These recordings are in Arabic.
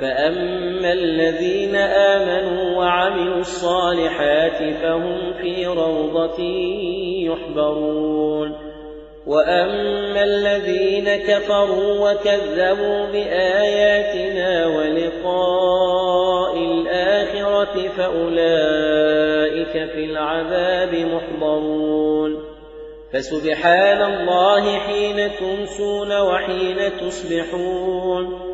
فأما الذين آمنوا وعملوا الصالحات فهم في روضة يحبرون وأما الذين كفروا وكذبوا بآياتنا ولقاء الآخرة فأولئك في العذاب محضرون فسبحان الله حين تمسون وحين تصبحون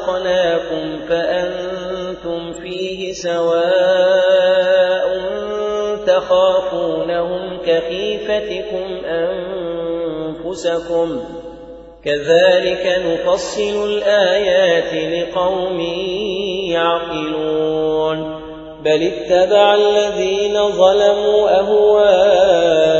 رزقناكم فأنتم فيه سواء تخافونهم كخيفتكم أنفسكم كذلك نفصل الآيات لقوم يعقلون بل اتبع الذين ظلموا أهواءهم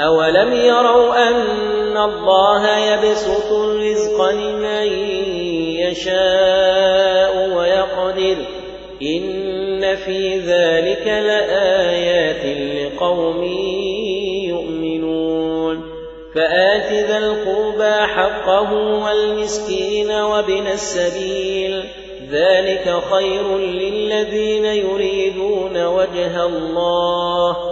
أولم يروا أن الله يبسط الرزق لمن يشاء ويقدر إن في ذلك لآيات لقوم يؤمنون فآت ذا القربى حقه والمسكين وابن السبيل ذلك خير للذين يريدون وجه الله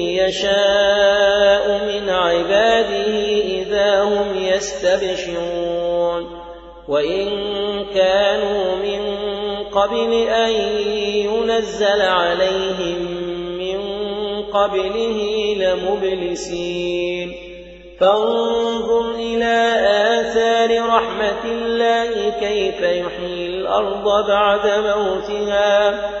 يشاء من عباده إذا هم يستبشرون. وإن كانوا من قبل أن ينزل عليهم من قبله لمبلسين. فانظر إلى آثار رحمة الله كيف يحيي الأرض بعد موتها.